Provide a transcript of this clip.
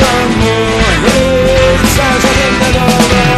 the moon. it's stars up in the doorway.